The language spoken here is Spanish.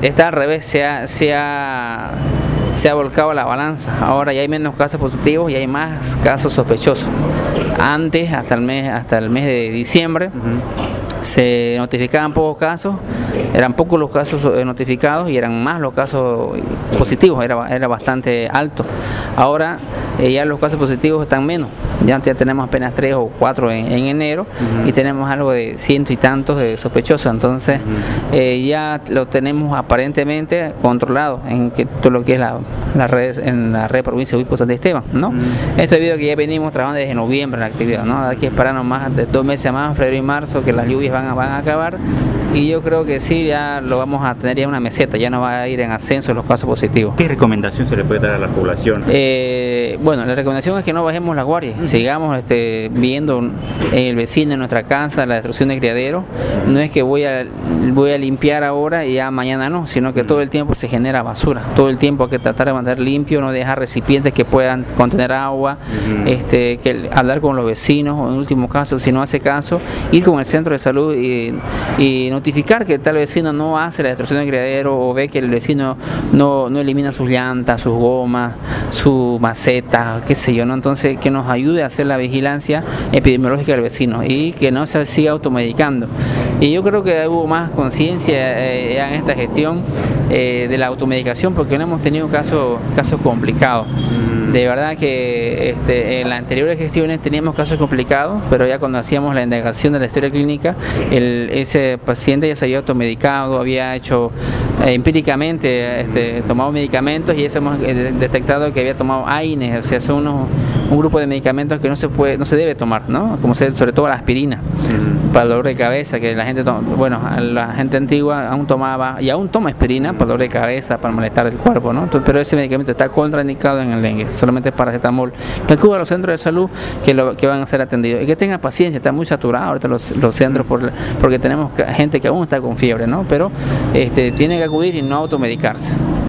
Está al revés, se ha, se ha, se ha volcado la balanza. Ahora ya hay menos casos positivos y hay más casos sospechosos. Antes, hasta el mes, hasta el mes de diciembre, se notificaban pocos casos, eran pocos los casos eh, notificados y eran más los casos positivos, era, era bastante alto. Ahora eh, ya los casos positivos están menos, ya, tenemos apenas tres o cuatro en, enero y tenemos algo de ciento y tantos de sospechosos, entonces eh, ya lo tenemos aparentemente controlado en que todo lo que es la, red, en la red provincia de San Esteban, ¿no? Esto debido a que ya venimos trabajando desde noviembre en la actividad, ¿no? Hay que esperarnos más de dos meses más, febrero y marzo, que las lluvias van a, van a acabar y yo creo que sí, ya lo vamos a tener ya una meseta, ya no va a ir en ascenso los casos positivos. ¿Qué recomendación se le puede dar a la población? Eh, bueno, la recomendación es que no bajemos la guardia, sigamos este, viendo el vecino en nuestra casa la destrucción de criadero. No es que voy a, voy a limpiar ahora y ya mañana no, sino que todo el tiempo se genera basura. Todo el tiempo hay que tratar de mantener limpio, no dejar recipientes que puedan contener agua, este, que hablar con los vecinos, o en último caso, si no hace caso, ir con el centro de salud y, y notificar que tal vecino no hace la destrucción del criadero o ve que el vecino no, no elimina sus llantas, sus gomas, su maceta, qué sé yo, ¿no? Entonces que nos ayude a hacer la vigilancia epidemiológica del vecino y que no se siga automedicando. Y yo creo que hubo más conciencia eh, en esta gestión eh, de la automedicación porque no hemos tenido casos, casos complicados. Mm. De verdad que este, en las anteriores gestiones teníamos casos complicados, pero ya cuando hacíamos la indagación de la historia clínica, el, ese paciente ya se había automedicado, había hecho empíricamente este, tomado medicamentos y eso hemos detectado que había tomado AINES, o sea, son unos, un grupo de medicamentos que no se puede, no se debe tomar, ¿no? Como sobre todo la aspirina. Para el dolor de cabeza, que la gente, bueno, la gente antigua aún tomaba y aún toma aspirina para el dolor de cabeza, para malestar del cuerpo, ¿no? pero ese medicamento está contraindicado en el dengue, solamente paracetamol. Que acuda a los centros de salud que, lo, que van a ser atendidos y que tenga paciencia, está muy saturado ahorita los, los centros por, porque tenemos gente que aún está con fiebre, ¿no? Pero este, tiene que acudir y no automedicarse.